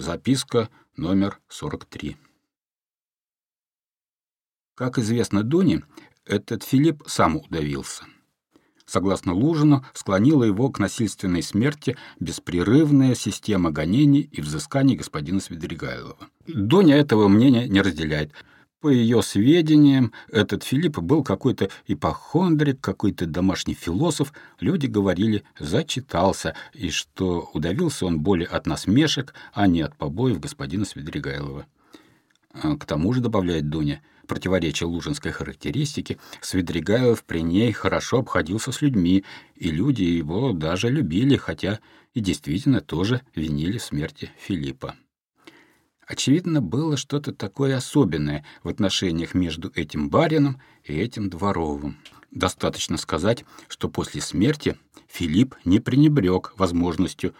Записка номер 43. Как известно Дуне, этот Филипп сам удавился. Согласно Лужину, склонила его к насильственной смерти беспрерывная система гонений и взысканий господина Свидригайлова. Дуня этого мнения не разделяет. По ее сведениям, этот Филипп был какой-то ипохондрик, какой-то домашний философ. Люди говорили «зачитался», и что удавился он более от насмешек, а не от побоев господина Свидригайлова. А к тому же, добавляет Дуня, противоречия лужинской характеристике, Свидригайлов при ней хорошо обходился с людьми, и люди его даже любили, хотя и действительно тоже винили в смерти Филиппа. Очевидно, было что-то такое особенное в отношениях между этим барином и этим дворовым. Достаточно сказать, что после смерти Филипп не пренебрег возможностью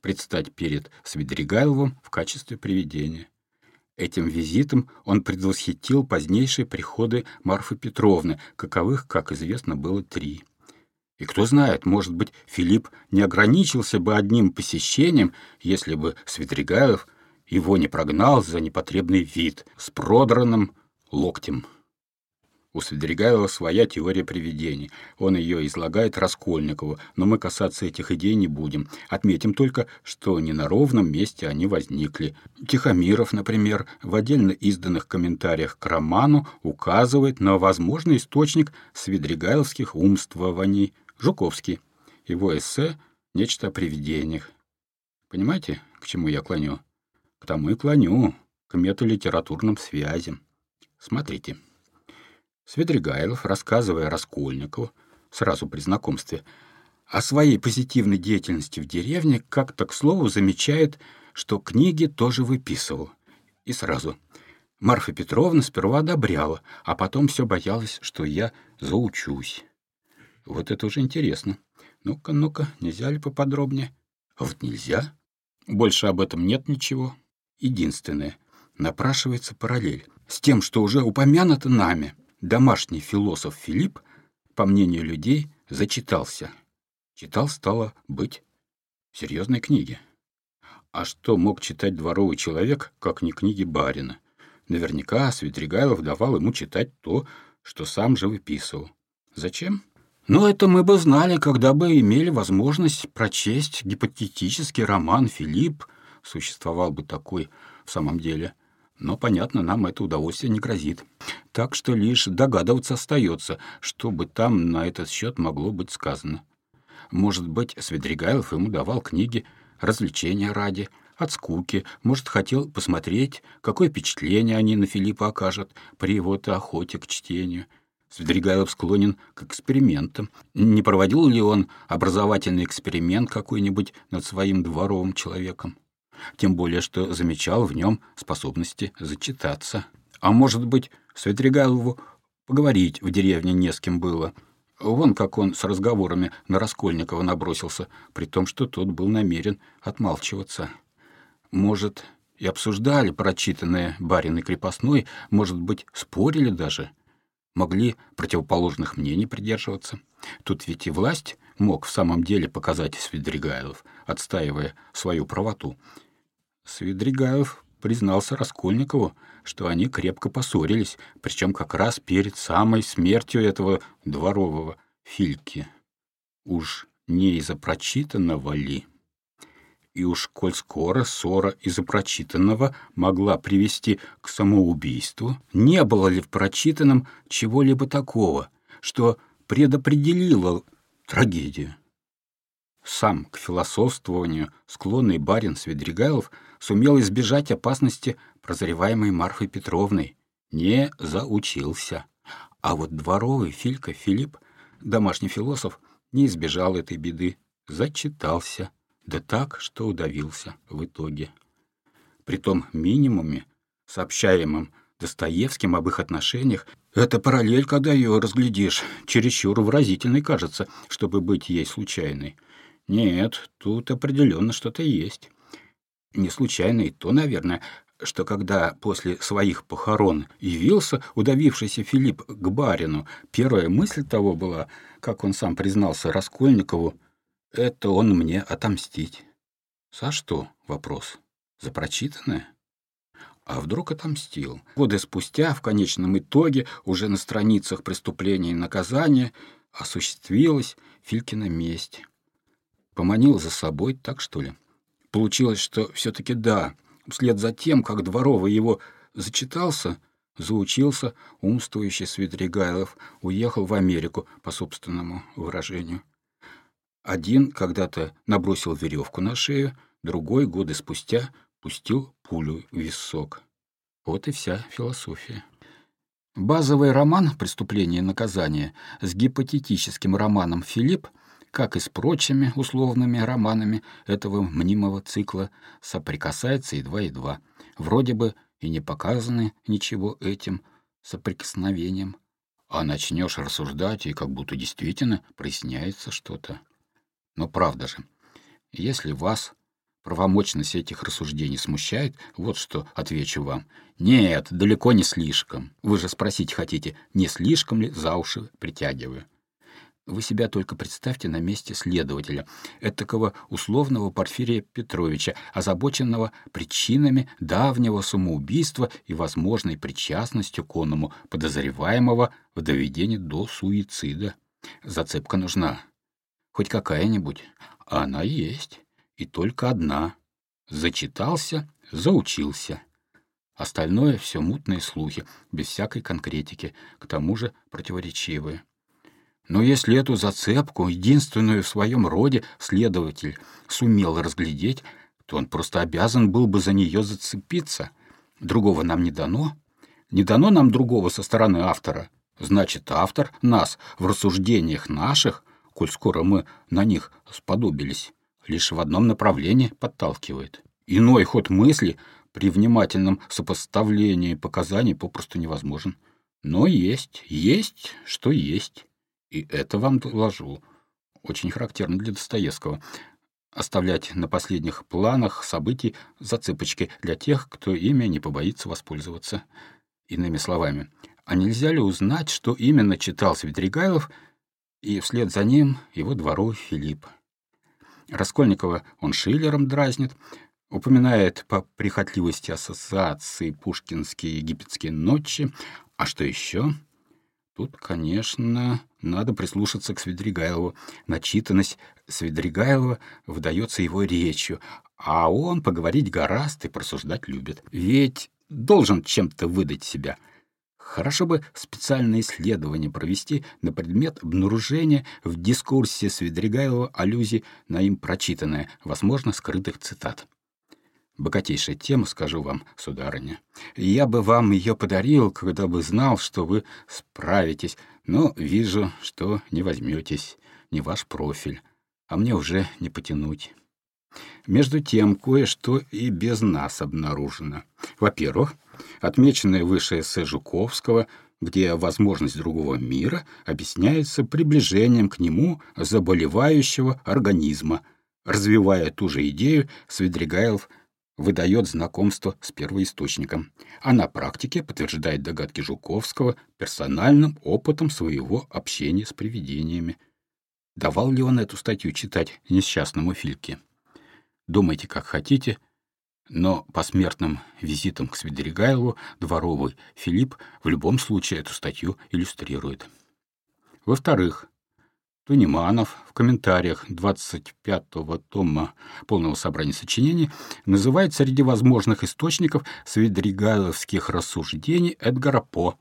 предстать перед Свидригайловым в качестве привидения. Этим визитом он предвосхитил позднейшие приходы Марфы Петровны, каковых, как известно, было три. И кто знает, может быть, Филипп не ограничился бы одним посещением, если бы Свидригайлов его не прогнал за непотребный вид с продранным локтем. У Свидригайлова своя теория привидений. Он ее излагает Раскольникову, но мы касаться этих идей не будем. Отметим только, что не на ровном месте они возникли. Тихомиров, например, в отдельно изданных комментариях к роману указывает на возможный источник свидригайловских умствований Жуковский. Его эссе «Нечто о привидениях». Понимаете, к чему я клоню? К тому и клоню, к металитературным связям. Смотрите. Свидригайлов, рассказывая Раскольникову, сразу при знакомстве, о своей позитивной деятельности в деревне, как-то, к слову, замечает, что книги тоже выписывал. И сразу. Марфа Петровна сперва одобряла, а потом все боялась, что я заучусь. Вот это уже интересно. Ну-ка, ну-ка, нельзя ли поподробнее? А вот нельзя. Больше об этом нет ничего. Единственное, напрашивается параллель с тем, что уже упомянуто нами. Домашний философ Филипп, по мнению людей, зачитался. Читал стало быть серьезной книги. А что мог читать дворовый человек, как не книги барина? Наверняка Свидригайлов давал ему читать то, что сам же выписывал. Зачем? Ну, это мы бы знали, когда бы имели возможность прочесть гипотетический роман «Филипп», существовал бы такой в самом деле. Но, понятно, нам это удовольствие не грозит. Так что лишь догадываться остается, что бы там на этот счет могло быть сказано. Может быть, Свидригайлов ему давал книги развлечения ради, от скуки, может, хотел посмотреть, какое впечатление они на Филиппа окажут при его-то охоте к чтению. Свидригайлов склонен к экспериментам. Не проводил ли он образовательный эксперимент какой-нибудь над своим дворовым человеком? Тем более что замечал в нем способности зачитаться. А может быть, Светригайлову поговорить в деревне не с кем было. Вон как он с разговорами на Раскольникова набросился, при том, что тот был намерен отмалчиваться. Может, и обсуждали прочитанное барин и крепостной, может быть, спорили даже, могли противоположных мнений придерживаться. Тут ведь и власть мог в самом деле показать Свидригайлов, отстаивая свою правоту. Свидригайлов признался Раскольникову, что они крепко поссорились, причем как раз перед самой смертью этого дворового Фильки. Уж не из-за прочитанного ли? И уж коль скоро ссора из-за прочитанного могла привести к самоубийству, не было ли в прочитанном чего-либо такого, что предопределило трагедию? Сам к философствованию склонный барин Свидригайлов сумел избежать опасности, прозреваемой Марфой Петровной. Не заучился. А вот дворовый Филька Филипп, домашний философ, не избежал этой беды, зачитался, да так, что удавился в итоге. При том минимуме, сообщаемом Достоевским об их отношениях, эта параллель, когда ее разглядишь, чересчур выразительной кажется, чтобы быть ей случайной. Нет, тут определенно что-то есть. Не случайно и то, наверное, что когда после своих похорон явился удавившийся Филипп к барину, первая мысль того была, как он сам признался Раскольникову, «это он мне отомстить». «За что?» — вопрос. За прочитанное? А вдруг отомстил? Годы спустя, в конечном итоге, уже на страницах преступления и наказания, осуществилась Филькина месть. Поманил за собой, так что ли? Получилось, что все-таки да. Вслед за тем, как Дворовый его зачитался, заучился, умствующий Свидригайлов уехал в Америку, по собственному выражению. Один когда-то набросил веревку на шею, другой, годы спустя, пустил пулю в висок. Вот и вся философия. Базовый роман «Преступление и наказание» с гипотетическим романом «Филипп» как и с прочими условными романами этого мнимого цикла, соприкасается едва-едва. Вроде бы и не показаны ничего этим соприкосновением, а начнешь рассуждать, и как будто действительно проясняется что-то. Но правда же, если вас правомочность этих рассуждений смущает, вот что отвечу вам. Нет, далеко не слишком. Вы же спросить хотите, не слишком ли за уши притягиваю. Вы себя только представьте на месте следователя, этакого условного Порфирия Петровича, озабоченного причинами давнего самоубийства и возможной причастностью к оному подозреваемого в доведении до суицида. Зацепка нужна. Хоть какая-нибудь. А она есть. И только одна. Зачитался, заучился. Остальное — все мутные слухи, без всякой конкретики, к тому же противоречивые. Но если эту зацепку, единственную в своем роде, следователь сумел разглядеть, то он просто обязан был бы за нее зацепиться. Другого нам не дано. Не дано нам другого со стороны автора. Значит, автор нас в рассуждениях наших, коль скоро мы на них сподобились, лишь в одном направлении подталкивает. Иной ход мысли при внимательном сопоставлении показаний попросту невозможен. Но есть, есть, что есть. И это вам доложу. Очень характерно для Достоевского. Оставлять на последних планах событий зацепочки для тех, кто ими не побоится воспользоваться. Иными словами, а нельзя ли узнать, что именно читал Светригайлов, и вслед за ним его дворовый Филипп? Раскольникова он Шиллером дразнит, упоминает по прихотливости ассоциации пушкинские египетские ночи, а что еще? Тут, конечно, надо прислушаться к Свидригайлову. Начитанность Свидригайлова выдается его речью, а он поговорить гораст и просуждать любит. Ведь должен чем-то выдать себя. Хорошо бы специальное исследование провести на предмет обнаружения в дискурсе Свидригайлова аллюзий на им прочитанное, возможно, скрытых цитат. Богатейшая тема, скажу вам, сударыня. Я бы вам ее подарил, когда бы знал, что вы справитесь, но вижу, что не возьметесь, не ваш профиль, а мне уже не потянуть. Между тем, кое-что и без нас обнаружено. Во-первых, отмеченное выше эссе Жуковского, где возможность другого мира объясняется приближением к нему заболевающего организма, развивая ту же идею, Свидригайлов – выдает знакомство с первоисточником, а на практике подтверждает догадки Жуковского персональным опытом своего общения с привидениями. Давал ли он эту статью читать несчастному Фильке? Думайте, как хотите, но посмертным визитом к Свидригайлову дворовый Филипп в любом случае эту статью иллюстрирует. Во-вторых, Туниманов в комментариях 25-го тома полного собрания сочинений называет среди возможных источников свидригайловских рассуждений Эдгара По.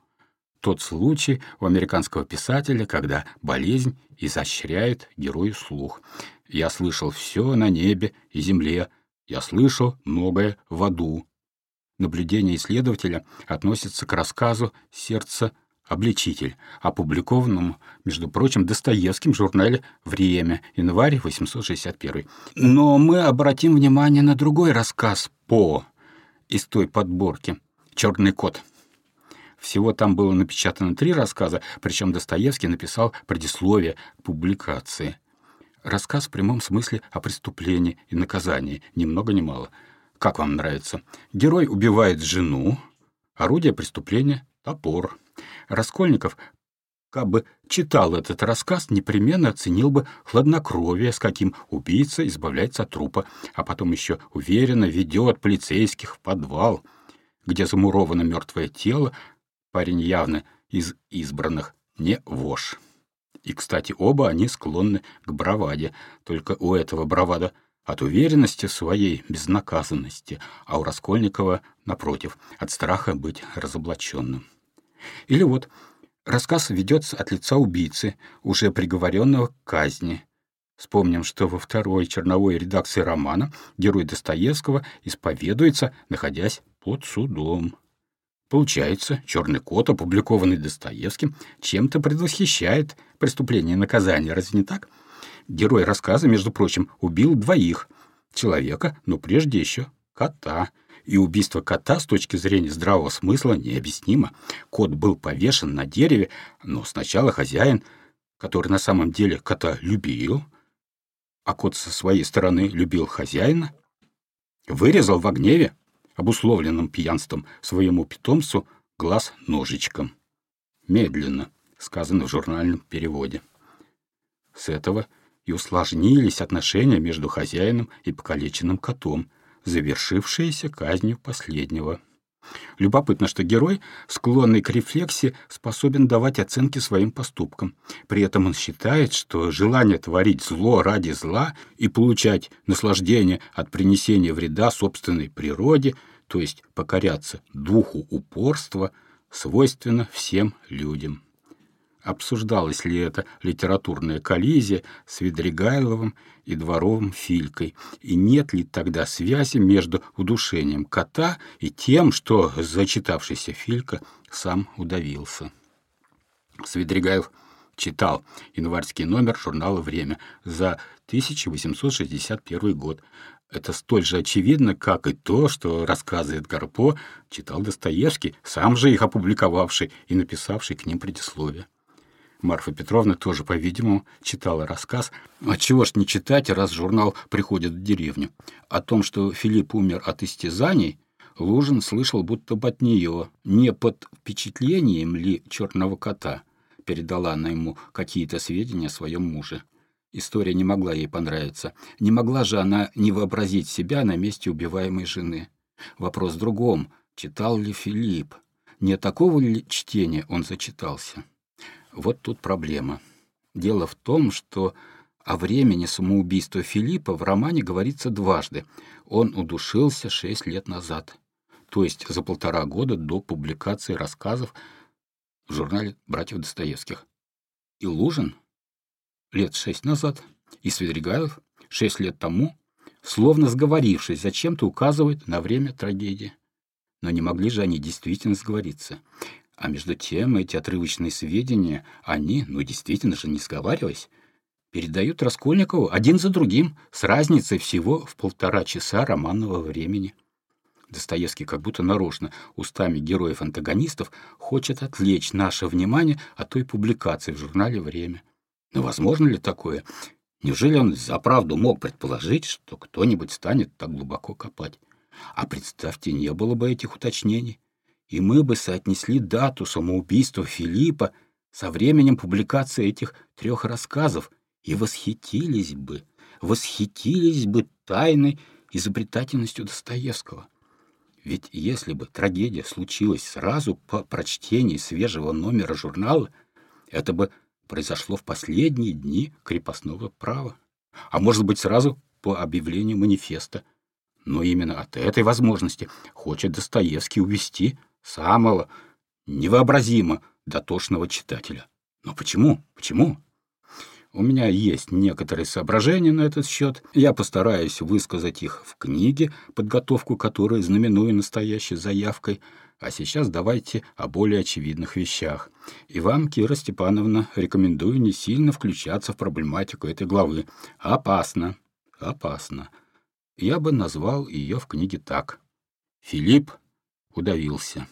Тот случай у американского писателя, когда болезнь изощряет герою слух. «Я слышал все на небе и земле, я слышал многое в аду». Наблюдение исследователя относится к рассказу «Сердце обличитель, опубликованному, между прочим, Достоевским в журнале «Время», январь 861. Но мы обратим внимание на другой рассказ По из той подборки «Черный кот». Всего там было напечатано три рассказа, причем Достоевский написал предисловие к публикации. Рассказ в прямом смысле о преступлении и наказании, ни много ни мало. Как вам нравится? Герой убивает жену, орудие преступления — топор. Раскольников как бы читал этот рассказ, непременно оценил бы хладнокровие, с каким убийца избавляется от трупа, а потом еще уверенно ведет полицейских в подвал, где замуровано мертвое тело, парень явно из избранных, не вошь. И, кстати, оба они склонны к браваде, только у этого бравада от уверенности своей безнаказанности, а у Раскольникова, напротив, от страха быть разоблаченным. Или вот рассказ ведется от лица убийцы, уже приговоренного к казни. Вспомним, что во второй черновой редакции романа герой Достоевского исповедуется, находясь под судом. Получается, «Черный кот», опубликованный Достоевским, чем-то предвосхищает преступление и наказание, разве не так? Герой рассказа, между прочим, убил двоих. Человека, но прежде еще кота. И убийство кота с точки зрения здравого смысла необъяснимо. Кот был повешен на дереве, но сначала хозяин, который на самом деле кота любил, а кот со своей стороны любил хозяина, вырезал в гневе обусловленным пьянством, своему питомцу глаз ножичком. Медленно, сказано в журнальном переводе. С этого и усложнились отношения между хозяином и покалеченным котом, завершившиеся казнью последнего. Любопытно, что герой, склонный к рефлексии, способен давать оценки своим поступкам. При этом он считает, что желание творить зло ради зла и получать наслаждение от принесения вреда собственной природе, то есть покоряться духу упорства, свойственно всем людям обсуждалась ли это литературная коллизия с Ведригайловым и дворовым Филькой, и нет ли тогда связи между удушением кота и тем, что зачитавшийся Филька сам удавился. Свидригайлов читал январский номер журнала «Время» за 1861 год. Это столь же очевидно, как и то, что рассказы Эдгар По читал Достоевский, сам же их опубликовавший и написавший к ним предисловие. Марфа Петровна тоже, по-видимому, читала рассказ. А чего ж не читать, раз журнал приходит в деревню? О том, что Филипп умер от истязаний, Лужин слышал будто бы от нее. Не под впечатлением ли черного кота передала она ему какие-то сведения о своем муже. История не могла ей понравиться. Не могла же она не вообразить себя на месте убиваемой жены. Вопрос в другом. Читал ли Филипп? Не такого ли чтения он зачитался? Вот тут проблема. Дело в том, что о времени самоубийства Филиппа в романе говорится дважды. Он удушился шесть лет назад, то есть за полтора года до публикации рассказов в журнале «Братьев Достоевских». И Лужин лет шесть назад, и Свидригайлов шесть лет тому, словно сговорившись, зачем-то указывает на время трагедии. Но не могли же они действительно сговориться. А между тем эти отрывочные сведения, они, ну действительно же не сговариваясь, передают Раскольникову один за другим с разницей всего в полтора часа романного времени. Достоевский как будто нарочно устами героев-антагонистов хочет отвлечь наше внимание от той публикации в журнале «Время». Но возможно ли такое? Неужели он за правду мог предположить, что кто-нибудь станет так глубоко копать? А представьте, не было бы этих уточнений и мы бы соотнесли дату самоубийства Филиппа со временем публикации этих трех рассказов и восхитились бы, восхитились бы тайной изобретательностью Достоевского. Ведь если бы трагедия случилась сразу по прочтении свежего номера журнала, это бы произошло в последние дни крепостного права. А может быть, сразу по объявлению манифеста. Но именно от этой возможности хочет Достоевский увести самого невообразимо дотошного читателя. Но почему? Почему? У меня есть некоторые соображения на этот счет. Я постараюсь высказать их в книге, подготовку которой знаменую настоящей заявкой. А сейчас давайте о более очевидных вещах. И вам, Кира Степановна, рекомендую не сильно включаться в проблематику этой главы. Опасно. Опасно. Я бы назвал ее в книге так. Филипп удавился.